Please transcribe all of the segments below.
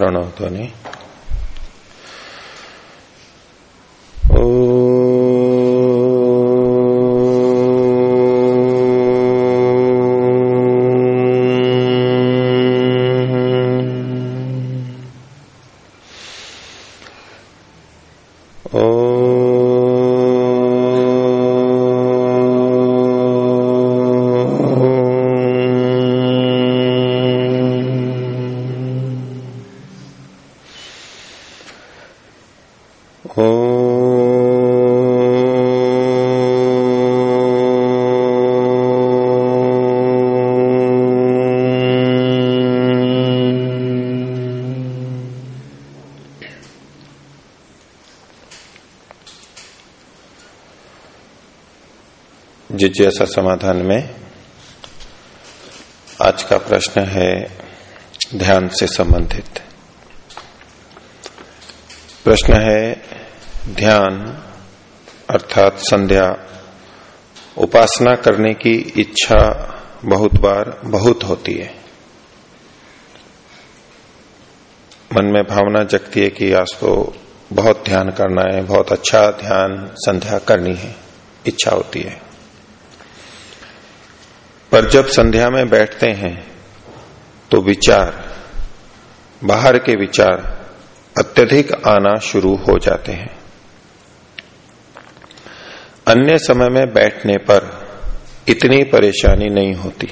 प्रणव ध्वनि जिज्ञासा समाधान में आज का प्रश्न है ध्यान से संबंधित। प्रश्न है, ध्यान अर्थात संध्या, उपासना करने की इच्छा बहुत बार बहुत होती है। मन में भावना जगती है कि आज तो बहुत ध्यान करना है, बहुत अच्छा ध्यान संध्या करनी है, इच्छा होती है। पर जब संध्या में बैठते हैं तो विचार, बाहर के विचार अत्यधिक आना शुरू हो जाते हैं। अन्य समय में बैठने पर इतनी परेशानी नहीं होती।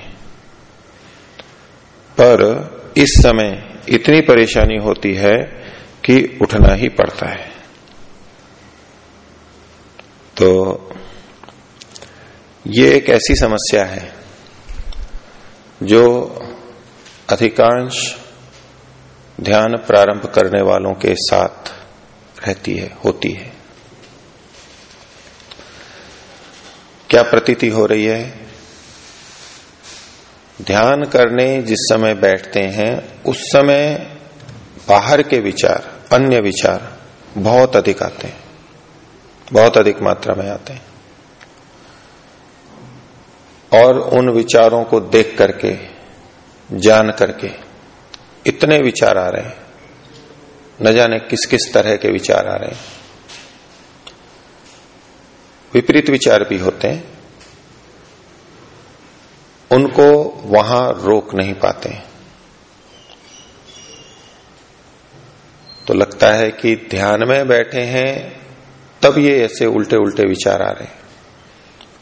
पर इस समय इतनी परेशानी होती है कि उठना ही पड़ता है। तो ये एक ऐसी समस्या है जो अधिकांश ध्यान प्रारंभ करने वालों के साथ रहती है, होती है। क्या प्रतीति हो रही है? ध्यान करने जिस समय बैठते हैं, उस समय बाहर के विचार, अन्य विचार बहुत अधिक आते हैं, बहुत अधिक मात्रा में आते हैं। और उन विचारों को देख करके, जान करके इतने विचार आ रहे हैं। न जाने किस किस तरह के विचार आ रहे हैं। विपरीत विचार भी होते हैं। उनको वहाँ रोक नहीं पाते। तो लगता है कि ध्यान में बैठे हैं, तब ये ऐसे उल्टे उल्टे विचार आ रहे हैं।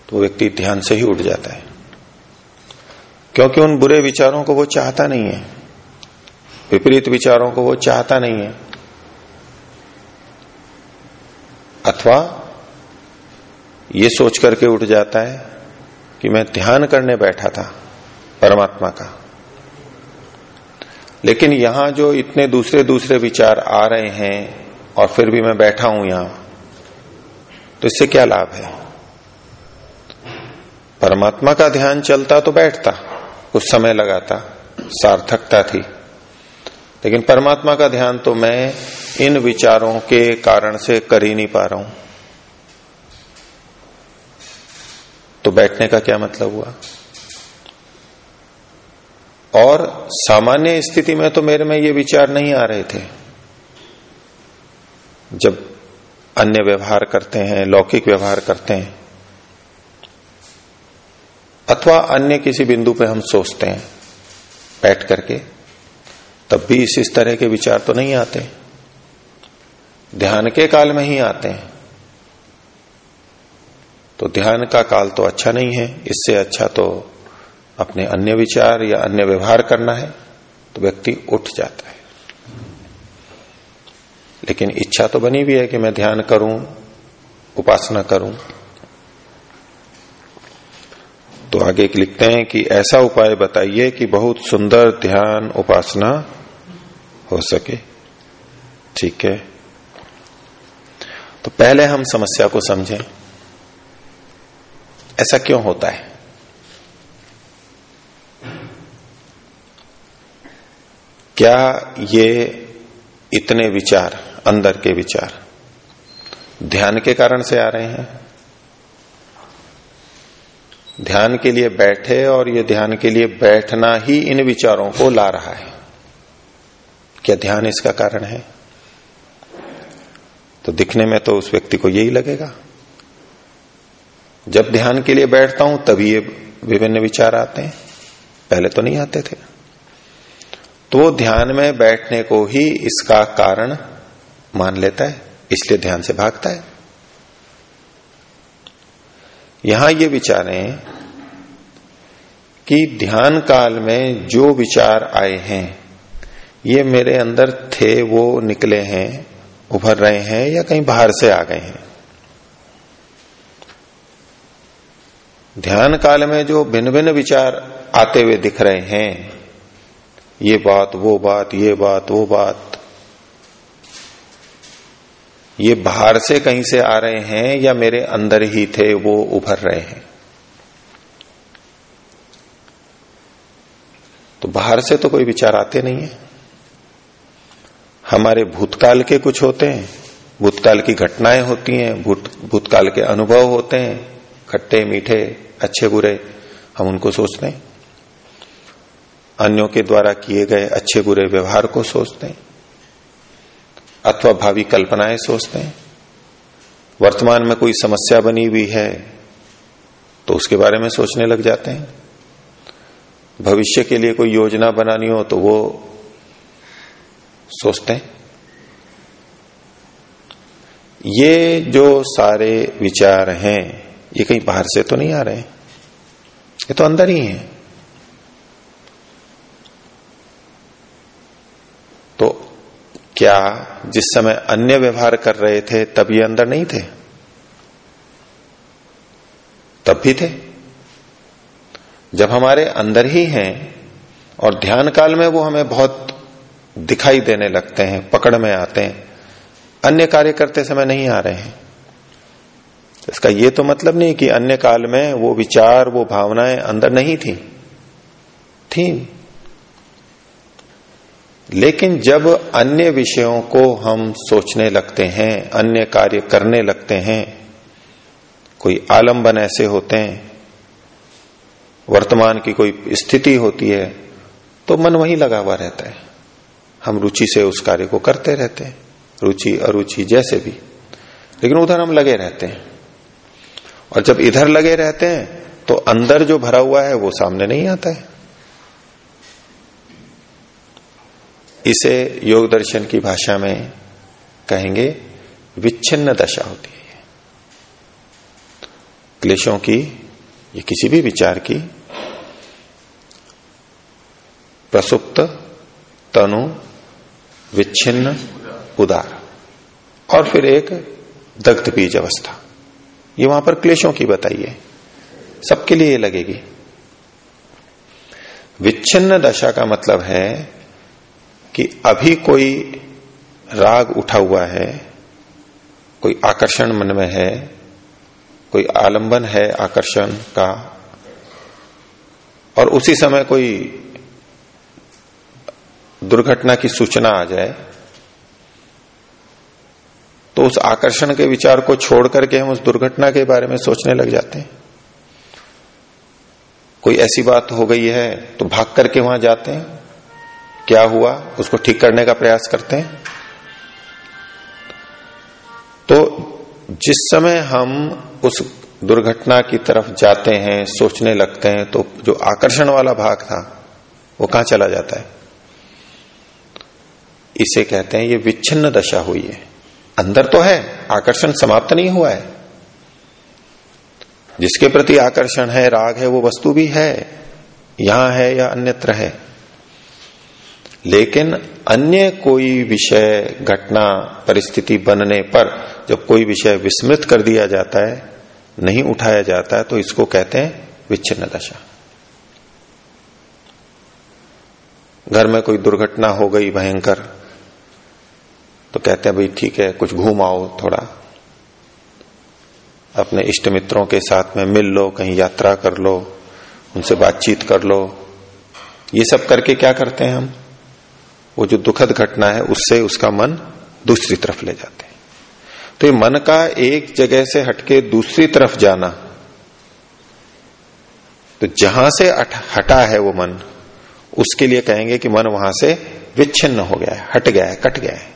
तो व्यक्ति ध्यान से ही उठ जाता है। क्योंकि उन बुरे विचारों को वो चाहता नहीं है। विपरीत विचारों को वो चाहता नहीं है। अथवा ये सोच करके उठ जाता है कि मैं ध्यान करने बैठा था परमात्मा का। लेकिन यहाँ जो इतने दूसरे दूसरे विचार आ रहे हैं और फिर भी मैं बैठा हूँ यहाँ तो इससे क्या लाभ है? परमात्मा का ध्यान चलता तो बैठता, कुछ समय लगाता, सार्थकता थी। लेकिन परमात्मा का ध्यान तो मैं इन विचारों के कारण से कर ही नहीं पा रहा हूँ। तो बैठने का क्या मतलब हुआ? और सामान्य स्थिति में तो मेरे में ये विचार नहीं आ रहे थे। जब अन्य व्यवहार करते हैं, लौकिक व्यवहार करते हैं अथवा अन्य किसी बिंदु पे हम सोचते हैं, बैठ करके, तब भी इस इस तरह के विचार तो नहीं आते। ध्यान के काल में ही आते हैं। तो ध्यान का काल तो अच्छा नहीं है, इससे अच्छा तो अपने अन्य विचार या अन्य व्यवहार करना है तो व्यक्ति उठ जाता है। लेकिन इच्छा तो बनी भी है कि मैं ध्यान करूँ, उपासना करूँ तो आगे एक लिखते हैं कि ऐसा उपाय बताइए कि बहुत सुंदर ध्यान उपासना हो सके। ठीक है। तो पहले हम समस्या को समझें। ऐसा क्यों होता है? क्या ये इतने विचार, अंदर के विचार ध्यान के कारण से आ रहे हैं? ध्यान के लिए बैठे और ये ध्यान के लिए बैठना ही इन विचारों को ला रहा है। क्या ध्यान इसका कारण है? तो दिखने में तो उस व्यक्ति को यही लगेगा। जब ध्यान के लिए बैठता हूँ, तभी ये विभिन्न विचार आते हैं। पहले तो नहीं आते थे। तो ध्यान में बैठने को ही इसका कारण मान लेता है, इसलिए ध्यान से भागता है। यहाँ ये विचारें कि ध्यान काल में जो विचार आए हैं, ये मेरे अंदर थे, वो निकले हैं, उभर रहे हैं या कहीं बाहर से आ गए हैं। ध्यान काल में जो भिन्न भिन्न विचार आते हुए दिख रहे हैं, ये बात, वो बात, ये बात, वो बात ये बाहर से कहीं से आ रहे हैं या मेरे अंदर ही थे, वो उभर रहे हैं? तो बाहर से तो कोई विचार आते नहीं है। हमारे भूतकाल के कुछ होते हैं। भूतकाल की घटनाएँ होती हैं, भूत, भूतकाल के अनुभव होते हैं। खट्टे, मीठे, अच्छे, बुरे, हम उनको सोचते हैं। अन्यों के द्वारा किए गए अच्छे, बुरे व्यवहार को सोचते हैं। अथवा भावी कल्पनाएँ सोचते हैं। वर्तमान में कोई समस्या बनी हुई है तो उसके बारे में सोचने लग जाते हैं। भविष्य के लिए कोई योजना बनानी हो तो वो सोचते हैं। ये जो सारे विचार हैं, ये कहीं बाहर से तो नहीं आ रहे हैं। ये तो अंदर ही है तो क्या जिस समय अन्य व्यवहार कर रहे थे, तब ये अंदर नहीं थे? तब भी थे। जब हमारे अंदर ही हैं और ध्यान काल में वो हमें बहुत दिखाई देने लगते हैं, पकड़ में आते हैं, अन्य कार्य करते समय नहीं आ रहे हैं। इसका ये तो मतलब नहीं कि अन्य काल में वो विचार, वो भावनाएँ अंदर नहीं थी। थी। लेकिन जब अन्य विषयों को हम सोचने लगते हैं, अन्य कार्य करने लगते हैं, कोई आलंबन ऐसे होते हैं, वर्तमान की कोई स्थिति होती है तो मन वहीं लगा हुआ रहता है। हम रुचि से उस कार्य को करते रहते हैं, रुचि अरुचि जैसे भी। लेकिन उधर हम लगे रहते हैं। और जब इधर लगे रहते हैं तो अंदर जो भरा हुआ है, वो सामने नहीं आता है। इसे योग दर्शन की भाषा में कहेंगे, विच्छिन्न दशा होती है। क्लेशों की, ये किसी भी विचार की, प्रसुप्त, तनु, विच्छिन्न, उदार, और फिर एक दग्ध बीज अवस्था। ये वहाँ पर क्लेशों की बताइए। सबके लिए ये लगेगी। विच्छिन्न दशा का मतलब है कि अभी कोई राग उठा हुआ है, कोई आकर्षण मन में है, कोई आलंबन है आकर्षण का, और उसी समय कोई दुर्घटना की सूचना आ जाए तो उस आकर्षण के विचार को छोड़ करके हम उस दुर्घटना के बारे में सोचने लग जाते हैं। कोई ऐसी बात हो गई है तो भाग करके वहाँ जाते हैं। क्या हुआ, उसको ठीक करने का प्रयास करते हैं। तो जिस समय हम उस दुर्घटना की तरफ़ जाते हैं, सोचने लगते हैं तो जो आकर्षण वाला भाग था, वो कहाँ चला जाता है? इसे कहते हैं, ये विच्छिन्न दशा हुई है। अंदर तो है, आकर्षण समाप्त नहीं हुआ है। जिसके प्रति आकर्षण है, राग है, वो वस्तु भी है, यहाँ है या अन्यत्र है। लेकिन अन्य कोई विषय, घटना, परिस्थिति बनने पर जब कोई विषय विस्मृत कर दिया जाता है, नहीं उठाया जाता है तो इसको कहते हैं विच्छिन्न दशा। घर में कोई दुर्घटना हो गई भयंकर तो कहते हैं, भाई ठीक है, कुछ घूम आओ थोड़ा। अपने इष्ट मित्रों के साथ में मिल लो, कहीं यात्रा कर लो, उनसे बातचीत कर लो। ये सब करके क्या करते हैं हम? वो जो दुखद घटना है, उससे उसका मन दूसरी तरफ़ ले जाते हैं। तो ये मन का एक जगह से हटके दूसरी तरफ़ जाना तो जहाँ से हटा है वो मन, उसके लिए कहेंगे कि मन वहाँ से विच्छिन्न हो गया है, हट गया है, कट गया है।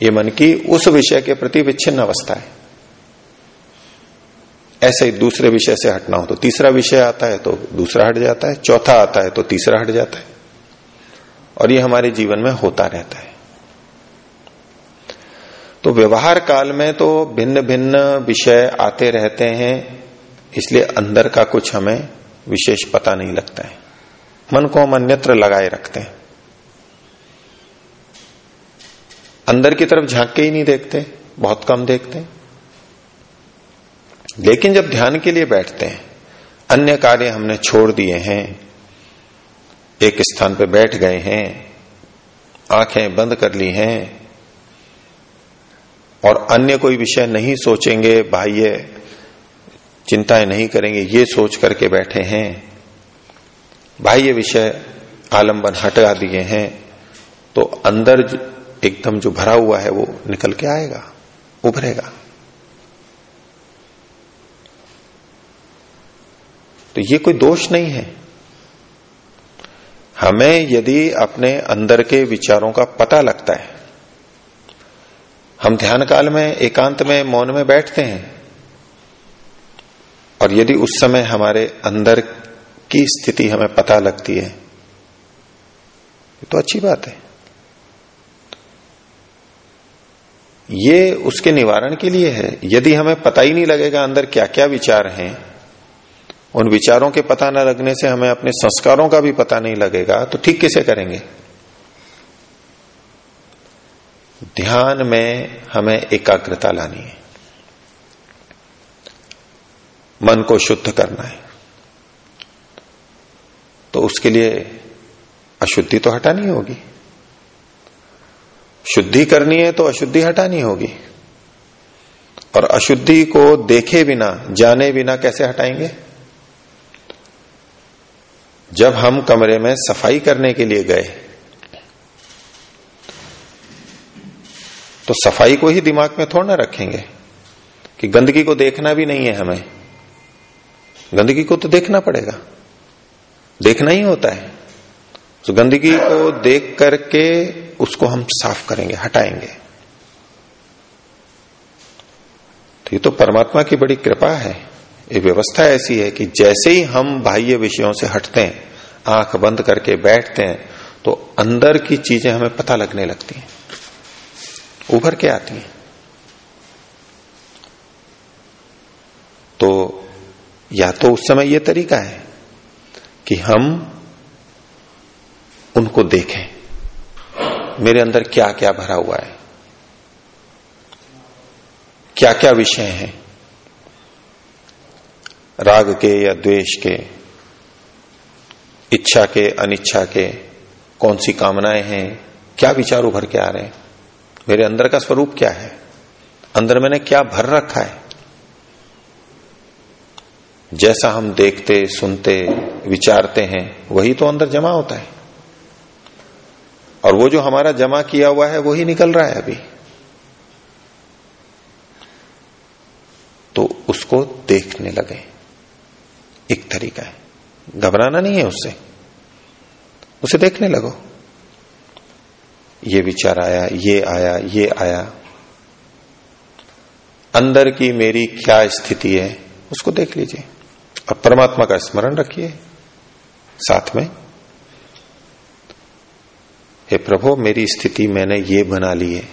ये मन की उस विषय के प्रति विच्छिन्न अवस्था है। ऐसे ही दूसरे विषय से हटना हो तो तीसरा विषय आता है तो दूसरा हट जाता है, चौथा आता है तो तीसरा हट जाता है। और ये हमारे जीवन में होता रहता है। तो व्यवहार काल में तो भिन्न भिन्न विषय आते रहते हैं, इसलिए अंदर का कुछ हमें विशेष पता नहीं लगता है। मन को हम अन्यत्र लगाए रखते हैं। अंदर की तरफ़ झाँक के ही नहीं देखते, बहुत कम देखते। हैं लेकिन जब ध्यान के लिए बैठते हैं, अन्य कार्य हमने छोड़ दिए हैं एक स्थान पर बैठ गए हैं, आँखें बंद कर ली हैं, और अन्य कोई विषय नहीं सोचेंगे, बाह्य चिंताएँ नहीं करेंगे, ये सोच करके बैठे हैं। बाह्य विषय आलंबन हटा दिए हैं तो अंदर एकदम जो भरा हुआ है वो निकल के आएगा, उभरेगा। तो ये कोई दोष नहीं है। हमें यदि अपने अंदर के विचारों का पता लगता है, हम ध्यान काल में, एकांत में, मौन में बैठते हैं, और यदि उस समय हमारे अंदर की स्थिति हमें पता लगती है तो अच्छी बात है। ये उसके निवारण के लिए है। यदि हमें पता ही नहीं लगेगा अंदर क्या क्या विचार हैं उन विचारों के पता न लगने से हमें अपने संस्कारों का भी पता नहीं लगेगा तो ठीक कैसे करेंगे? ध्यान में हमें एकाग्रता लानी है। मन को शुद्ध करना है। तो उसके लिए अशुद्धि तो हटानी होगी। शुद्धि करनी है तो अशुद्धि हटानी होगी। और अशुद्धि को देखे बिना, जाने बिना कैसे हटाएँगे? जब हम कमरे में सफ़ाई करने के लिए गए तो सफ़ाई को ही दिमाग में थोड़ा ना रखेंगे कि गंदगी को देखना भी नहीं है हमें। गंदगी को तो देखना पड़ेगा। देखना ही होता है। तो गंदगी को देख करके उसको हम साफ़ करेंगे, हटाएँगे। तो ये तो परमात्मा की बड़ी कृपा है। ये व्यवस्था ऐसी है कि जैसे ही हम बाह्य विषयों से हटते हैं, आँख बंद करके बैठते हैं तो अंदर की चीज़ें हमें पता लगने लगती हैं। उभर के आती हैं। तो या तो उस समय यह तरीका है कि हम उनको देखें, मेरे अंदर क्या क्या भरा हुआ है क्या क्या विषय हैं राग के या द्वेष के, इच्छा के, अनिच्छा के, कौन सी कामनाएँ हैं, क्या विचार उभर के आ रहे हैं? मेरे अंदर का स्वरूप क्या है? अंदर मैंने क्या भर रखा है? जैसा हम देखते, सुनते, विचारते हैं, वही तो अंदर जमा होता है। और वो जो हमारा जमा किया हुआ है, वही निकल रहा है अभी। तो उसको देखने लगे। एक तरीका है। घबराना नहीं है उससे। उसे देखने लगो। ये विचार आया, ये आया ये आया। अंदर की मेरी क्या स्थिति है, उसको देख लीजिए। और परमात्मा का स्मरण रखिए, साथ में। हे प्रभु, मेरी स्थिति मैंने ये बना ली है।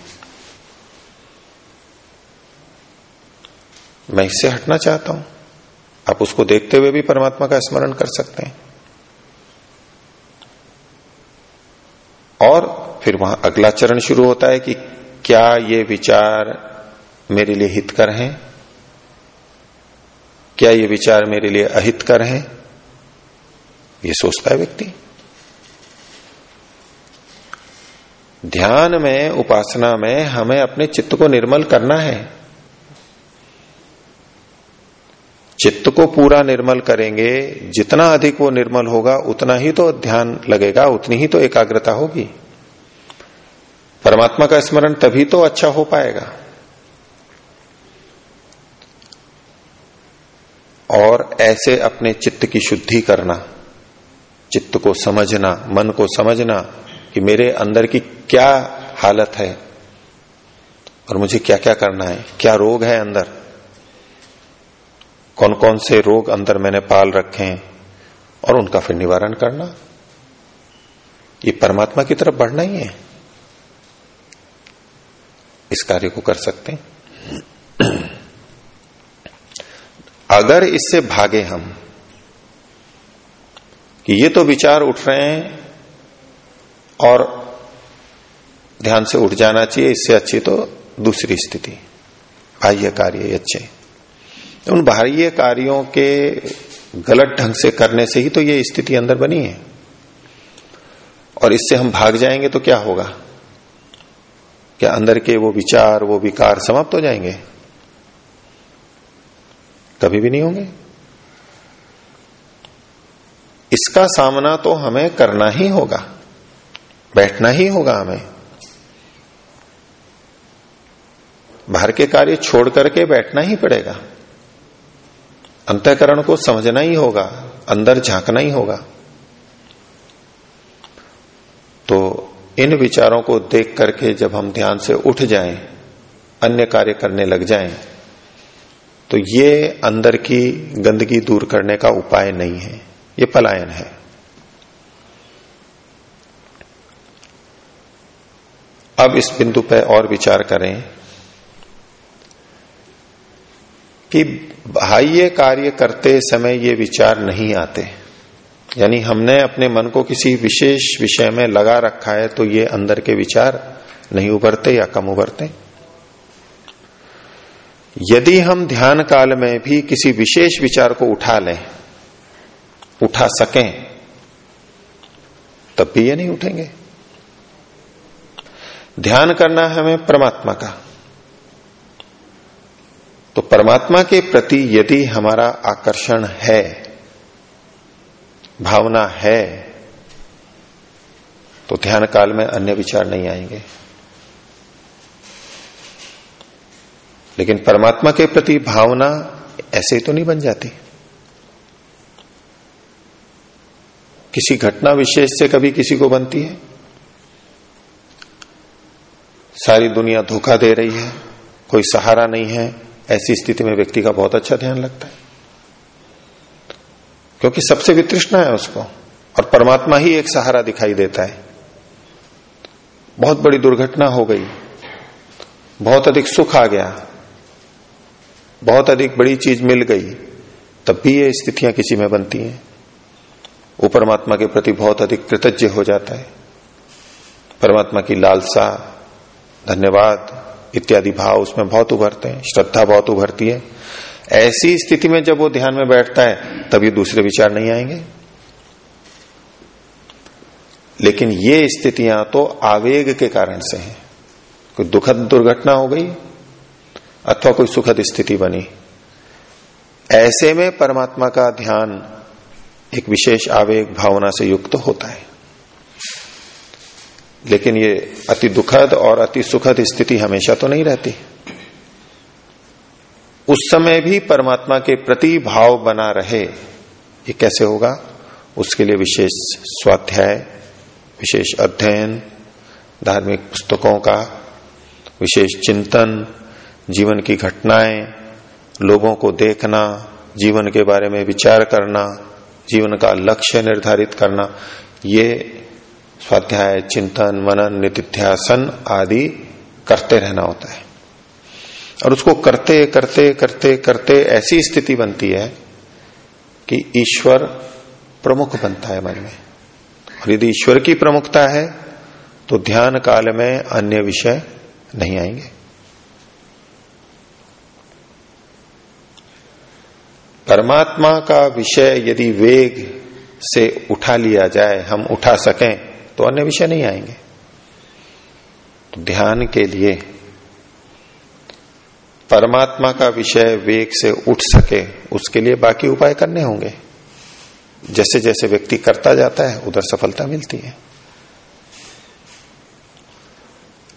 मैं इससे हटना चाहता हूँ। आप उसको देखते हुए भी परमात्मा का स्मरण कर सकते हैं। और फिर वहाँ अगला चरण शुरू होता है कि क्या ये विचार मेरे लिए हितकर हैं? क्या ये विचार मेरे लिए अहितकर हैं? ये सोचता है व्यक्ति। ध्यान में, उपासना में हमें अपने चित्त को निर्मल करना है। चित्त को पूरा निर्मल करेंगे, जितना अधिक वो निर्मल होगा, उतना ही तो ध्यान लगेगा, उतनी ही तो एकाग्रता होगी। परमात्मा का स्मरण तभी तो अच्छा हो पाएगा। और ऐसे अपने चित्त की शुद्धि करना, चित्त को समझना, मन को समझना, कि मेरे अंदर की क्या हालत है, और मुझे क्या क्या करना है, क्या रोग है अंदर कौन कौन से रोग अंदर मैंने पाल रखे हैं और उनका फिर निवारण करना। ये परमात्मा की तरफ़ बढ़ना ही है। इस कार्य को कर सकते हैं। अगर इससे भागे हम कि ये तो विचार उठ रहे हैं और ध्यान से उठ जाना चाहिए, इससे अच्छी तो दूसरी स्थिति। बाह्य कार्य अच्छे। उन बाह्य कार्यों के गलत ढंग से करने से ही तो ये स्थिति अंदर बनी है। और इससे हम भाग जाएँगे तो क्या होगा? क्या अंदर के वो विचार, वो विकार समाप्त हो जाएँगे? कभी भी नहीं होंगे। इसका सामना तो हमें करना ही होगा। बैठना ही होगा हमें। बाहर के कार्य छोड़ करके बैठना ही पड़ेगा। अंतकरण को समझना ही होगा अंदर झांकना ही होगा। तो इन विचारों को देख करके जब हम ध्यान से उठ जाएँ, अन्य कार्य करने लग जाएँ, तो ये अंदर की गंदगी दूर करने का उपाय नहीं है ये पलायन है। अब इस बिंदु पर और विचार करें कि बाह्य कार्य करते समय ये विचार नहीं आते। यानी हमने अपने मन को किसी विशेष विषय में लगा रखा है तो ये अंदर के विचार नहीं उभरते या कम उभरते। यदि हम ध्यान काल में भी किसी विशेष विचार को उठा लें, उठा सकें, तब भी ये नहीं उठेंगे। ध्यान करना है हमें परमात्मा का। तो परमात्मा के प्रति यदि हमारा आकर्षण है, भावना है तो ध्यान काल में अन्य विचार नहीं आएँगे। लेकिन परमात्मा के प्रति भावना ऐसे तो नहीं बन जाती। किसी घटना विशेष से कभी किसी को बनती है। सारी दुनिया धोखा दे रही है, कोई सहारा नहीं है। ऐसी स्थिति में व्यक्ति का बहुत अच्छा ध्यान लगता है। क्योंकि सबसे वितृष्णा है उसको, और परमात्मा ही एक सहारा दिखाई देता है। बहुत बड़ी दुर्घटना हो गई, बहुत अधिक सुख आ गया, बहुत अधिक बड़ी चीज़ मिल गई, तब भी ये स्थितियाँ किसी में बनती हैं। वो परमात्मा के प्रति बहुत अधिक कृतज्ञ हो जाता है। परमात्मा की लालसा, धन्यवाद इत्यादि भाव उसमें बहुत उभरते हैं, श्रद्धा बहुत उभरती है। ऐसी स्थिति में जब वो ध्यान में बैठता है, तभी दूसरे विचार नहीं आएँगे। लेकिन ये स्थितियाँ तो आवेग के कारण से हैं। कोई दुखद दुर्घटना हो गई, अथवा कोई सुखद स्थिति बनी। ऐसे में परमात्मा का ध्यान एक विशेष आवेग भावना से युक्त तो होता है। लेकिन ये अति दुखद और अति सुखद स्थिति हमेशा तो नहीं रहती। उस समय भी परमात्मा के प्रति भाव बना रहे, ये कैसे होगा? उसके लिए विशेष स्वाध्याय, विशेष अध्ययन, धार्मिक पुस्तकों का, विशेष चिंतन, जीवन की घटनाएँ, लोगों को देखना, जीवन के बारे में विचार करना, जीवन का लक्ष्य निर्धारित करना, ये स्वाध्याय, चिंतन, मनन नितिध्यासन आदि करते रहना होता है। और उसको करते करते करते करते ऐसी स्थिति बनती है कि ईश्वर प्रमुख बनता है मन में। और यदि ईश्वर की प्रमुखता है तो ध्यान काल में अन्य विषय नहीं आएँगे। परमात्मा का विषय यदि वेग से उठा लिया जाए, हम उठा सकें तो अन्य विषय नहीं आएँगे। तो ध्यान के लिए परमात्मा का विषय वेग से उठ सके, उसके लिए बाकी उपाय करने होंगे। जैसे जैसे व्यक्ति करता जाता है, उधर सफलता मिलती है।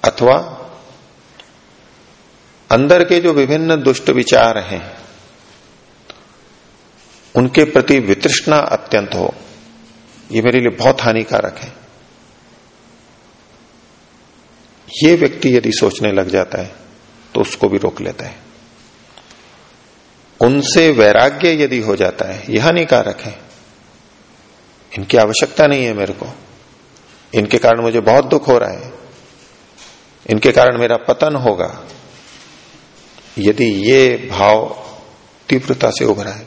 अथवा अंदर के जो विभिन्न दुष्ट विचार हैं, उनके प्रति वितृष्णा अत्यंत हो। ये मेरे लिए बहुत हानिकारक है। ये व्यक्ति यदि सोचने लग जाता है तो उसको भी रोक लेता है। उनसे वैराग्य यदि हो जाता है, यह हानिकारक है। इनकी आवश्यकता नहीं है मेरे को। इनके कारण मुझे बहुत दुख हो रहा है। इनके कारण मेरा पतन होगा। यदि ये भाव तीव्रता से उभरा है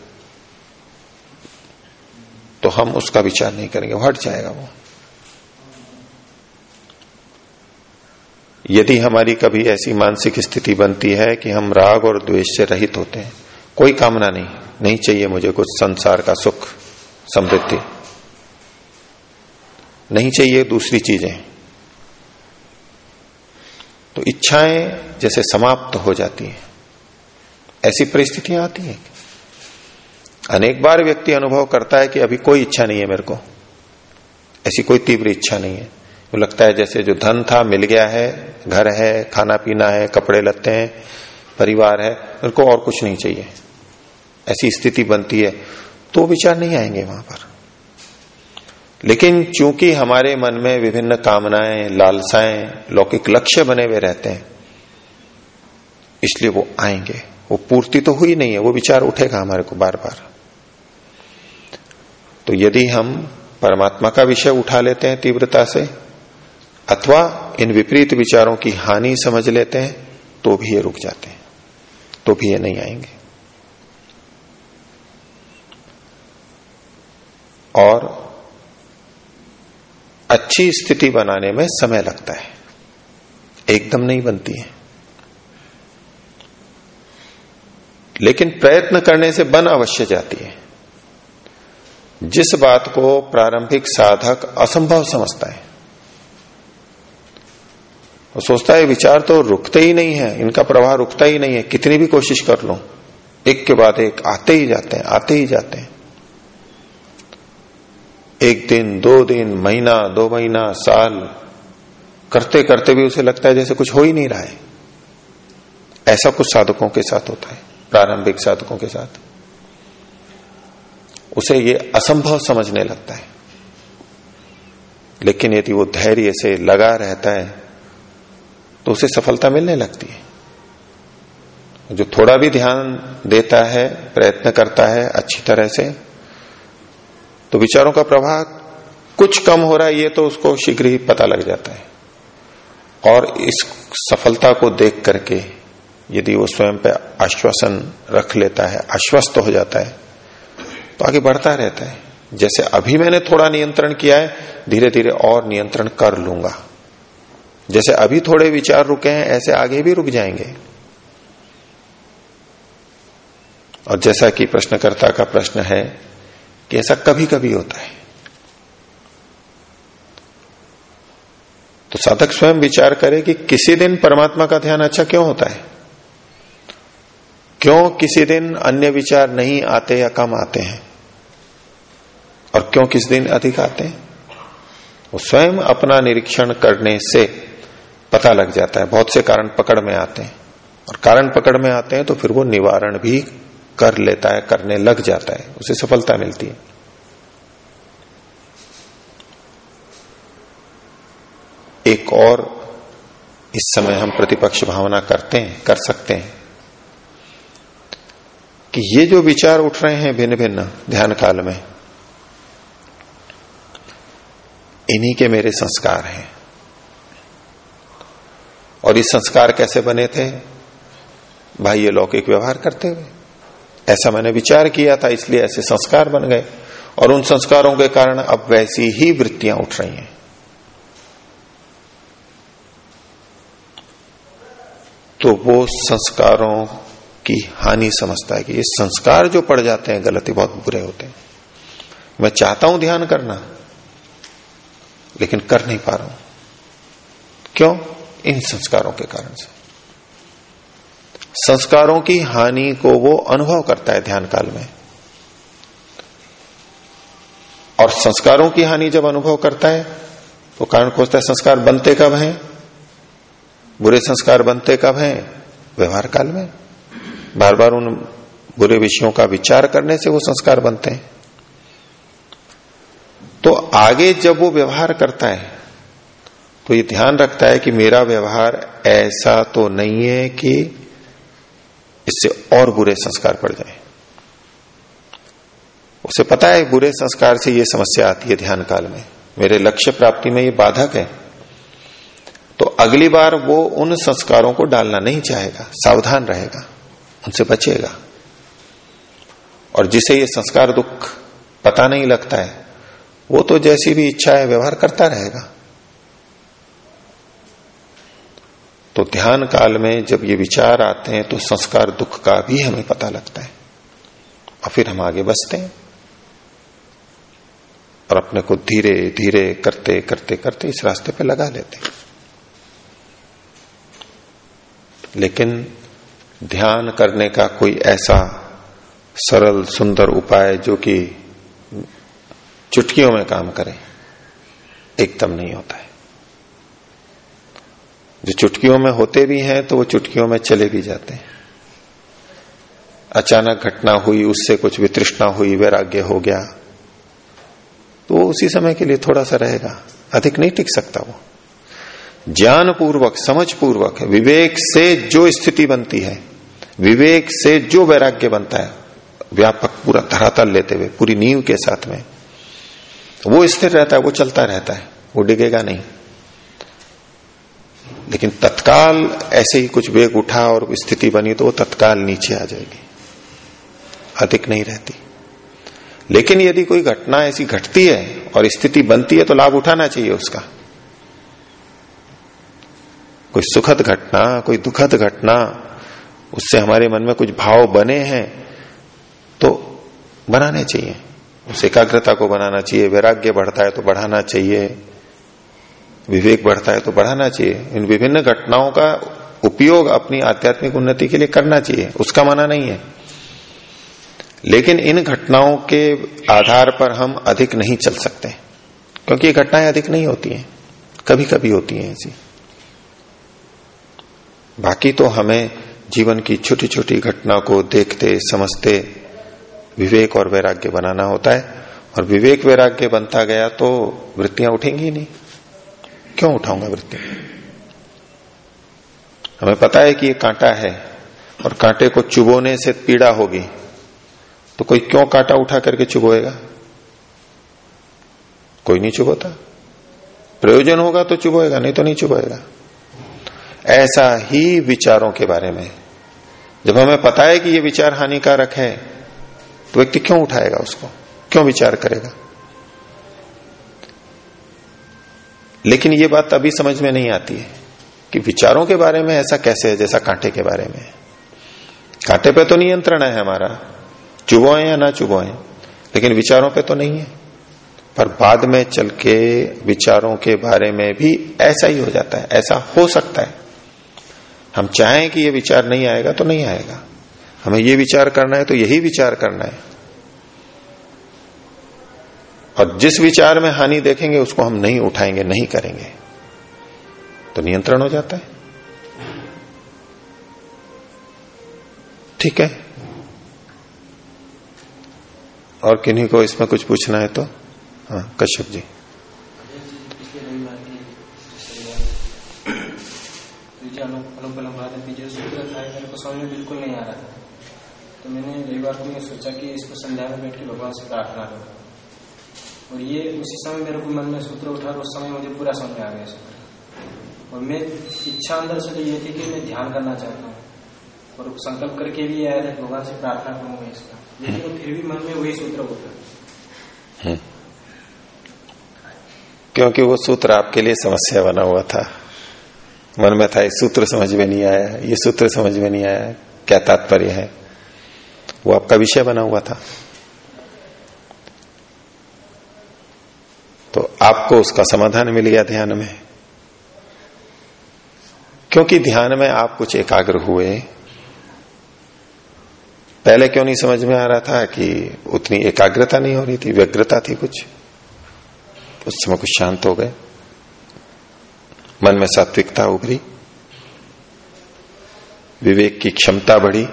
तो हम उसका विचार नहीं करेंगे। हट जाएगा वो। यदि हमारी कभी ऐसी मानसिक स्थिति बनती है कि हम राग और द्वेष से रहित होते हैं, कोई कामना नहीं नहीं चाहिए मुझे कुछ संसार का सुख, समृद्धि। नहीं चाहिए दूसरी चीज़ें। तो इच्छाएँ जैसे समाप्त हो जाती हैं। ऐसी परिस्थितियाँ आती हैं। अनेक बार व्यक्ति अनुभव करता है कि अभी कोई इच्छा नहीं है मेरे को। ऐसी कोई तीव्र इच्छा नहीं है। वो लगता है जैसे जो धन था मिल गया है, घर है खाना पीना है, कपड़े, लत्ते हैं, परिवार है, उनको और कुछ नहीं चाहिए। ऐसी स्थिति बनती है तो विचार नहीं आएँगे वहाँ पर। लेकिन चूँकि हमारे मन में विभिन्न कामनाएँ, लालसाएँ, लौकिक लक्ष्य बने हुए रहते हैं, इसलिए वो आएँगे। वो पूर्ति तो हुई नहीं है, वो विचार उठेगा हमारे को बार बार तो यदि हम परमात्मा का विषय उठा लेते हैं तीव्रता से अथवा इन विपरीत विचारों की हानि समझ लेते हैं तो भी ये रुक जाते हैं तो भी ये नहीं आएँगे। और अच्छी स्थिति बनाने में समय लगता है, एकदम नहीं बनती है। लेकिन प्रयत्न करने से बन अवश्य जाती है। जिस बात को प्रारंभिक साधक असंभव समझता है वो सोचता है विचार तो रुकते ही नहीं है, इनका प्रवाह रुकता ही नहीं है, कितनी भी कोशिश कर लो। एक के बाद एक, आते ही जाते हैं, आते ही जाते हैं। एक दिन, दो दिन, महीना, दो महीना, साल, करते करते भी उसे लगता है जैसे कुछ हो ही नहीं रहा है। ऐसा कुछ साधकों के साथ होता है, प्रारंभिक साधकों के साथ। उसे ये असंभव समझने लगता है। लेकिन यदि वो धैर्य से लगा रहता है तो उसे सफलता मिलने लगती है। जो थोड़ा भी ध्यान देता है, प्रयत्न करता है अच्छी तरह से तो विचारों का प्रभाव कुछ कम हो रहा है, ये तो उसको शीघ्र ही पता लग जाता है। और इस सफलता को देख करके यदि वो स्वयं पे आश्वासन रख लेता है, आश्वस्त हो जाता है तो आगे बढ़ता रहता है। जैसे अभी मैंने थोड़ा नियंत्रण किया है धीरे धीरे और नियंत्रण कर लूँगा। जैसे अभी थोड़े विचार रुके हैं, ऐसे आगे भी रुक जाएँगे। और जैसा कि प्रश्नकर्ता का प्रश्न है कि ऐसा कभी कभी होता है। तो साधक स्वयं विचार करे कि किसी दिन परमात्मा का ध्यान अच्छा क्यों होता है? क्यों किसी दिन अन्य विचार नहीं आते या कम आते हैं? और क्यों किस दिन अधिक आते हैं? वो स्वयं अपना निरीक्षण करने से पता लग जाता है। बहुत से कारण पकड़ में आते हैं। और कारण पकड़ में आते हैं तो फिर वो निवारण भी कर लेता है, करने लग जाता है। उसे सफलता मिलती है। एक और इस समय हम प्रतिपक्ष भावना करते हैं, कर सकते हैं कि ये जो विचार उठ रहे हैं भिन्न भिन्न ध्यान काल में, इन्हीं के मेरे संस्कार हैं। और ये संस्कार कैसे बने थे? भाई, ये लौकिक व्यवहार करते हुए। ऐसा मैंने विचार किया था, इसलिए ऐसे संस्कार बन गए। और उन संस्कारों के कारण अब वैसी ही वृत्तियाँ उठ रही हैं। तो वो संस्कारों की हानि समझता है कि ये संस्कार जो पड़ जाते हैं, गलती बहुत बुरे होते हैं। मैं चाहता हूँ ध्यान करना, लेकिन कर नहीं पा रहा हूँ। क्यों? इन संस्कारों के कारण से। संस्कारों की हानि को वो अनुभव करता है ध्यान काल में। और संस्कारों की हानि जब अनुभव करता है तो कारण खोजता है, संस्कार बनते कब हैं? बुरे संस्कार बनते कब हैं? व्यवहार काल में। बार बार उन बुरे विषयों का विचार करने से वो संस्कार बनते हैं। तो आगे जब वो व्यवहार करता है तो ये ध्यान रखता है कि मेरा व्यवहार ऐसा तो नहीं है कि इससे और बुरे संस्कार पड़ जाए। उसे पता है बुरे संस्कार से ये समस्या आती है ध्यान काल में। मेरे लक्ष्य प्राप्ति में ये बाधक है। तो अगली बार वो उन संस्कारों को डालना नहीं चाहेगा, सावधान रहेगा, उनसे बचेगा। और जिसे ये संस्कार दुख पता नहीं लगता है, वो तो जैसी भी इच्छा है, व्यवहार करता रहेगा। तो ध्यान काल में जब ये विचार आते हैं तो संस्कार दुख का भी हमें पता लगता है। और फिर हम आगे बसते हैं। और अपने को धीरे धीरे करते करते करते इस रास्ते पे लगा लेते हैं। लेकिन ध्यान करने का कोई ऐसा सरल, सुंदर उपाय जो कि चुटकियों में काम करे, एकदम नहीं होता है। जो चुटकियों में होते भी हैं तो वो चुटकियों में चले भी जाते हैं। अचानक घटना हुई, उससे कुछ वितृष्णा हुई, वैराग्य हो गया। तो वो उसी समय के लिए थोड़ा सा रहेगा। अधिक नहीं टिक सकता वो। ज्ञान पूर्वक समझ पूर्वक विवेक से जो स्थिति बनती है, विवेक से जो वैराग्य बनता है, व्यापक पूरा धरातल लेते हुए, पूरी नींव के साथ में, वो स्थिर रहता है, वो चलता रहता है, वो डिगेगा नहीं। लेकिन तत्काल ऐसे ही कुछ वेग उठा और स्थिति बनी तो वो तत्काल नीचे आ जाएगी। अधिक नहीं रहती। लेकिन यदि कोई घटना ऐसी घटती है और स्थिति बनती है तो लाभ उठाना चाहिए उसका। कोई सुखद घटना, कोई दुखद घटना, उससे हमारे मन में कुछ भाव बने हैं तो बनाने चाहिए। उस एकाग्रता को बनाना चाहिए, वैराग्य बढ़ता है तो बढ़ाना चाहिए। विवेक बढ़ता है तो बढ़ाना चाहिए। इन विभिन्न घटनाओं का उपयोग अपनी आध्यात्मिक उन्नति के लिए करना चाहिए। उसका माना नहीं है। लेकिन इन घटनाओं के आधार पर हम अधिक नहीं चल सकते। क्योंकि ये घटनाएँ अधिक नहीं होती हैं। कभी कभी होती हैं ऐसी। बाकी तो हमें जीवन की छोटी छोटी घटना को देखते, समझते विवेक और वैराग्य बनाना होता है। और विवेक वैराग्य बनता गया तो वृत्तियाँ उठेंगी नहीं। क्यों उठाऊँगा वृत्ति? हमें पता है कि ये कांटा है और कांटे को चुबोने से पीड़ा होगी। तो कोई क्यों कांटा उठा करके चुबोएगा कोई नहीं चुबोता प्रयोजन होगा तो चुबोएगा नहीं तो नहीं चुबोएगा ऐसा ही विचारों के बारे में। जब हमें पता है कि ये विचार हानिकारक है तो व्यक्ति क्यों उठाएगा उसको? क्यों विचार करेगा? लेकिन ये बात अभी समझ में नहीं आती है कि विचारों के बारे में ऐसा कैसे है, जैसा कांटे के बारे में कांटे पे तो नियंत्रण है हमारा चुबोए या ना चुबोए लेकिन विचारों पे तो नहीं है। पर बाद में चल के विचारों के बारे में भी ऐसा ही हो जाता है, ऐसा हो सकता है। हम चाहें कि ये विचार नहीं आएगा तो नहीं आएगा। हमें ये विचार करना है तो यही विचार करना है। और जिस विचार में हानि देखेंगे, उसको हम नहीं उठाएँगे, नहीं करेंगे। तो नियंत्रण हो जाता है। ठीक है। और किन्हीं को इसमें कुछ पूछना है तो? हाँ कश्यप जी। बिल्कुल नहीं आ रहा तो मैंने रविवार को ये सोचा कि इसको संध्या में बैठ के भगवान से प्रार्थना करूँ। और ये उसी समय मेरे को मन में सूत्र उठा और उस समय मुझे पूरा समझ में आ गया और मैं इच्छा अंदर से तो ये थी कि मैं ध्यान करना चाहता हूँ। और संकल्प करके भी आया था, भगवान से प्रार्थना करूँगा इसका। लेकिन फिर भी मन में वही सूत्र होता। हम्म। क्योंकि वो सूत्र आपके लिए समस्या बना हुआ था। मन में था, ये सूत्र समझ में नहीं आया, ये सूत्र समझ में नहीं आया, क्या तात्पर्य है? वो आपका विषय बना हुआ था। आपको उसका समाधान मिल गया ध्यान में। क्योंकि ध्यान में आप कुछ एकाग्र हुए। पहले क्यों नहीं समझ में आ रहा था कि उतनी एकाग्रता नहीं हो रही थी, व्यग्रता थी कुछ? उस समय कुछ शांत हो गए। मन में सात्विकता उभरी। विवेक की क्षमता बढ़ी।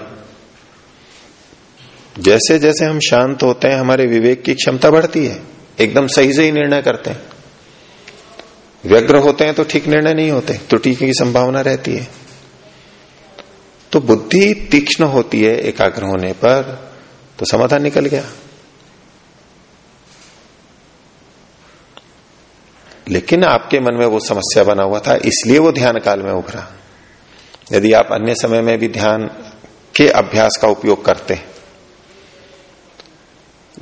जैसे जैसे हम शांत होते हैं, हमारे विवेक की क्षमता बढ़ती है। एकदम सही से ही निर्णय करते हैं। व्यग्र होते हैं तो ठीक निर्णय नहीं होते त्रुटि की संभावना रहती है। तो बुद्धि तीक्ष्ण होती है एकाग्र होने पर तो समाधान निकल गया। लेकिन आपके मन में वो समस्या बना हुआ था, इसलिए वो ध्यान काल में उभरा। यदि आप अन्य समय में भी ध्यान के अभ्यास का उपयोग करते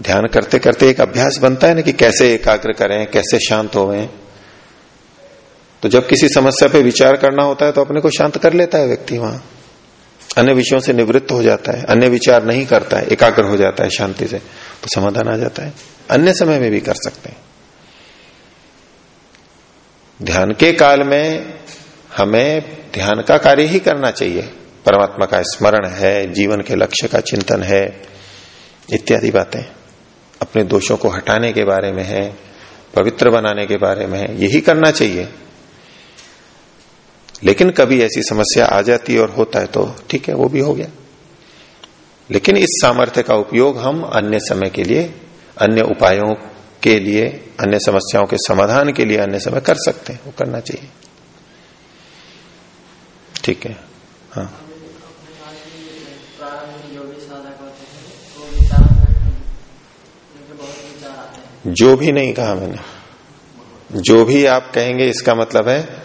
ध्यान करते करते एक अभ्यास बनता है ना कि कैसे एकाग्र करें, कैसे शांत होवें। तो जब किसी समस्या पे विचार करना होता है तो अपने को शांत कर लेता है व्यक्ति वहाँ। अन्य विषयों से निवृत्त हो जाता है, अन्य विचार नहीं करता है, एकाग्र हो जाता है शांति से तो समाधान आ जाता है। अन्य समय में भी कर सकते हैं। ध्यान के काल में हमें ध्यान का कार्य ही करना चाहिए। परमात्मा का स्मरण है, जीवन के लक्ष्य का चिंतन है, इत्यादि बातें। अपने दोषों को हटाने के बारे में है, पवित्र बनाने के बारे में है, यही करना चाहिए। लेकिन कभी ऐसी समस्या आ जाती है और होता है तो ठीक है, वो भी हो गया। लेकिन इस सामर्थ्य का उपयोग हम अन्य समय के लिए, अन्य उपायों के लिए, अन्य समस्याओं के समाधान के लिए अन्य समय कर सकते हैं, वो करना चाहिए। ठीक है? हाँ। जो भी नहीं कहा मैंने। जो भी आप कहेंगे, इसका मतलब है,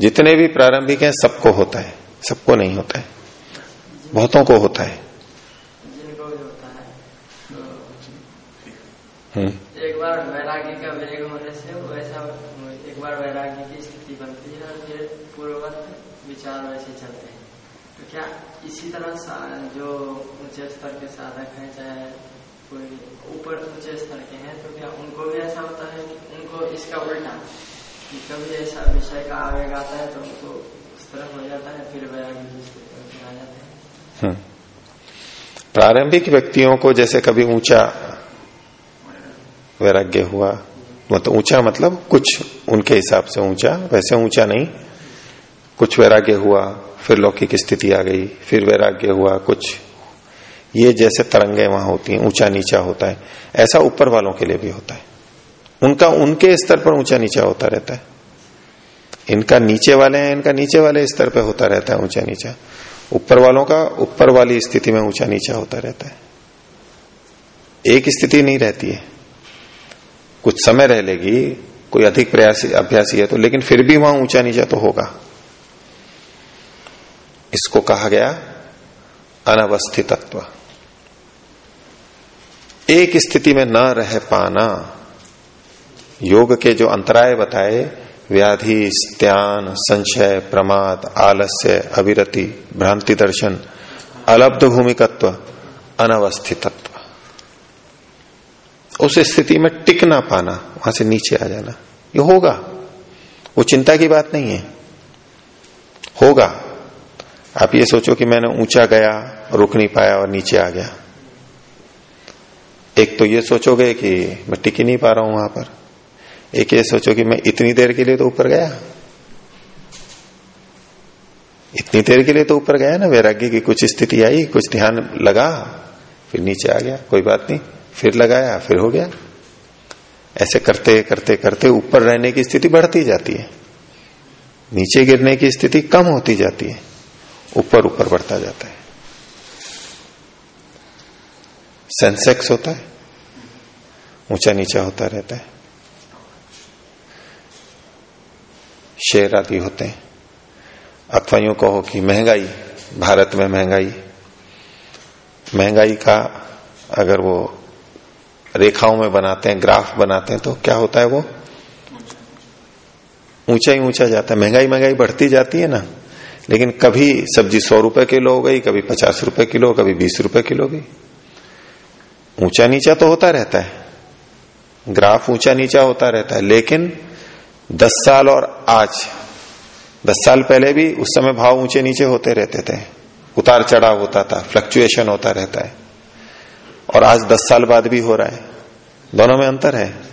जितने भी प्रारंभिक हैं, सबको होता है। सबको नहीं होता है। बहुतों को होता है। हम्म। एक बार वैराग्य का वेग होने से वो ऐसा, एक बार वैराग्य की स्थिति बनती है और फिर पूर्ववत विचार वैसे चलते हैं। तो क्या इसी तरह जो ऊँचे स्तर के साधक हैं, चाहे कोई ऊपर ऊँचे स्तर के हैं तो क्या उनको भी ऐसा होता है कि उनको इसका उल्टा, कि कभी ऐसा विषय का आवेग आता है तो उनको उस तरफ़ हो जाता है, फिर वैराग्य आ जाते हैं। प्रारंभिक व्यक्तियों को जैसे कभी ऊँचा वैराग्य हुआ मतलब ऊँचा मतलब कुछ उनके हिसाब से ऊँचा, वैसे ऊँचा नहीं, कुछ वैराग्य हुआ, फिर लौकिक स्थिति आ गई, फिर वैराग्य हुआ, कुछ ये जैसे तरंगे वहाँ होती हैं, ऊँचा नीचा होता है, ऐसा ऊपर वालों के लिए भी होता है। उनका, उनके स्तर पर ऊँचा नीचा होता रहता है। इनका नीचे वाले हैं, इनका नीचे वाले स्तर पर होता रहता है ऊँचा नीचा। ऊपर वालों का, ऊपर वाली स्थिति में ऊँचा नीचा होता रहता है। एक स्थिति नहीं रहती है। कुछ समय रह लेगी, कोई अधिक प्रयास, अभ्यासी है तो लेकिन फिर भी वहाँ ऊँचा नीचा तो होगा। इसको कहा गया अनवस्थितत्व। एक स्थिति में न रह पाना। योग के जो अंतराय बताए, व्याधि, स्त्यान, संशय, प्रमाद, आलस्य, अविरति, भ्रांति दर्शन, अलब्ध भूमिकत्व, अनवस्थितत्व। उस स्थिति में टिक ना पाना, वहाँ से नीचे आ जाना। ये होगा। वो चिंता की बात नहीं है। होगा। आप ये सोचो कि मैंने ऊँचा गया, रुक नहीं पाया और नीचे आ गया। एक तो ये सोचोगे कि मैं टिक ही नहीं पा रहा हूँ वहाँ पर। एक ये सोचो कि मैं इतनी देर के लिए तो ऊपर गया। इतनी देर के लिए तो ऊपर गया ना, वैराग्य की कुछ स्थिति आई, कुछ ध्यान लगा, फिर नीचे आ गया, कोई बात नहीं, फिर लगाया, फिर हो गया। ऐसे करते करते करते ऊपर रहने की स्थिति बढ़ती जाती है। नीचे गिरने की स्थिति कम होती जाती है। ऊपर ऊपर बढ़ता जाता है। सेंसेक्स होता है। ऊँचा नीचा होता रहता है। शेयर आदि होते हैं। अथवा यूँ कहो कि महँगाई, भारत में महँगाई। महँगाई का अगर वो रेखाओं में बनाते हैं, ग्राफ बनाते हैं तो क्या होता है वो? ऊँचा ही ऊँचा जाता है। महँगाई महँगाई बढ़ती जाती है ना। लेकिन कभी सब्ज़ी सौ रुपए किलो हो गई, कभी पचास रुपए किलो, कभी बीस रुपए किलो गई। ऊँचा नीचा तो होता रहता है। ग्राफ ऊँचा नीचा होता रहता है, लेकिन दस साल और आज, दस साल पहले भी उस समय भाव ऊँचे नीचे होते रहते थे। उतार चढ़ाव होता था फ्लक्चुएशन होता रहता है। और आज दस साल बाद भी हो रहा है। दोनों में अंतर है।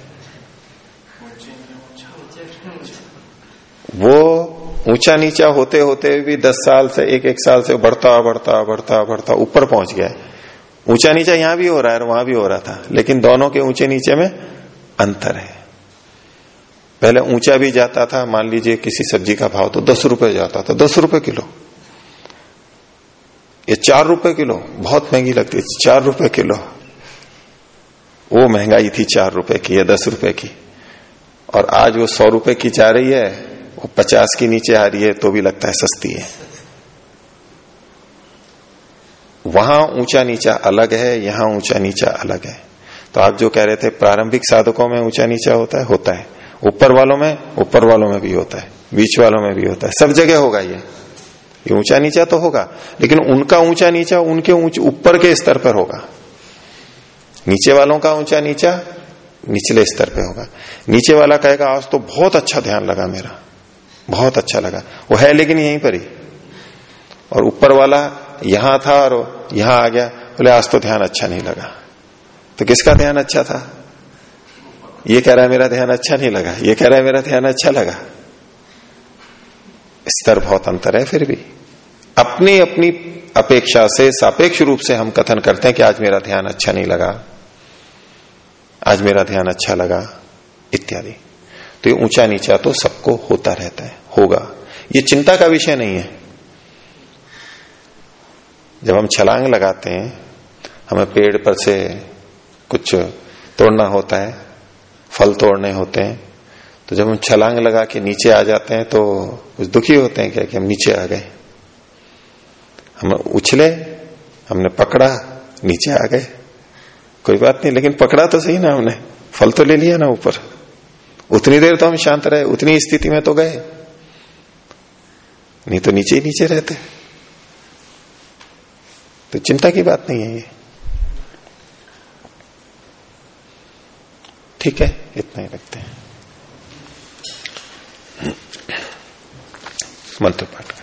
वो ऊँचा नीचा होते होते भी दस साल से एक एक साल से बढ़ता बढ़ता बढ़ता बढ़ता, ऊपर पहुँच गया ऊँचा नीचा यहाँ भी हो रहा है और वहाँ भी हो रहा था, लेकिन दोनों के ऊँचे नीचे में अंतर है। पहले ऊँचा भी जाता था, मान लीजिए किसी सब्ज़ी का भाव तो दस रुपए जाता था, दस रुपए किलो। ये चार रुपए किलो, बहुत महँगी लगती है, चार रुपए किलो। वो महँगाई थी चार रुपए की या दस रुपए की। और आज वो सौ रुपए की जा रही है, वो पचास की नीचे आ रही है तो भी लगता है सस्ती है। वहाँ ऊँचा नीचा अलग है, यहाँ ऊँचा नीचा अलग है। तो आप जो कह रहे थे, प्रारंभिक साधकों में ऊँचा नीचा होता है होता है। ऊपर वालों में, ऊपर वालों में भी होता है। बीच वालों में भी होता है। सब जगह होगा ये। ये ऊँचा नीचा तो होगा, लेकिन उनका ऊँचा नीचा उनके ऊपर के स्तर पर होगा। नीचे वालों का ऊँचा नीचा निचले स्तर पे होगा। नीचे वाला कहेगा, आज तो बहुत अच्छा ध्यान लगा मेरा। बहुत अच्छा लगा। वो है लेकिन यहीं पर ही। और ऊपर वाला यहाँ था और यहाँ आ गया। बोले, आज तो ध्यान अच्छा नहीं लगा। तो किसका ध्यान अच्छा था? ये कह रहा है, मेरा ध्यान अच्छा नहीं लगा। ये कह रहा है, मेरा ध्यान अच्छा लगा। स्तर बहुत अंतर है फिर भी। अपनी अपनी अपेक्षा से, सापेक्ष रूप से हम कथन करते हैं कि आज मेरा ध्यान अच्छा नहीं लगा। आज मेरा ध्यान अच्छा लगा, इत्यादि। तो ये ऊँचा नीचा तो सबको होता रहता है, होगा। ये चिंता का विषय नहीं है। जब हम छलांग लगाते हैं, हमें पेड़ पर से कुछ तोड़ना होता है, फल तोड़ने होते हैं तो जब हम छलांग लगा के नीचे आ जाते हैं तो कुछ दुखी होते हैं क्या कि हम नीचे आ गए? हम उछले, हमने पकड़ा, नीचे आ गए। कोई बात नहीं, लेकिन पकड़ा तो सही ना हमने। फल तो ले लिया ना ऊपर। उतनी देर तो हम शांत रहे, उतनी स्थिति में तो गए। नहीं तो नीचे ही नीचे रहते। तो चिंता की बात नहीं है ये। ठीक है, इतना ही रखते हैं। मंत्र पाठ।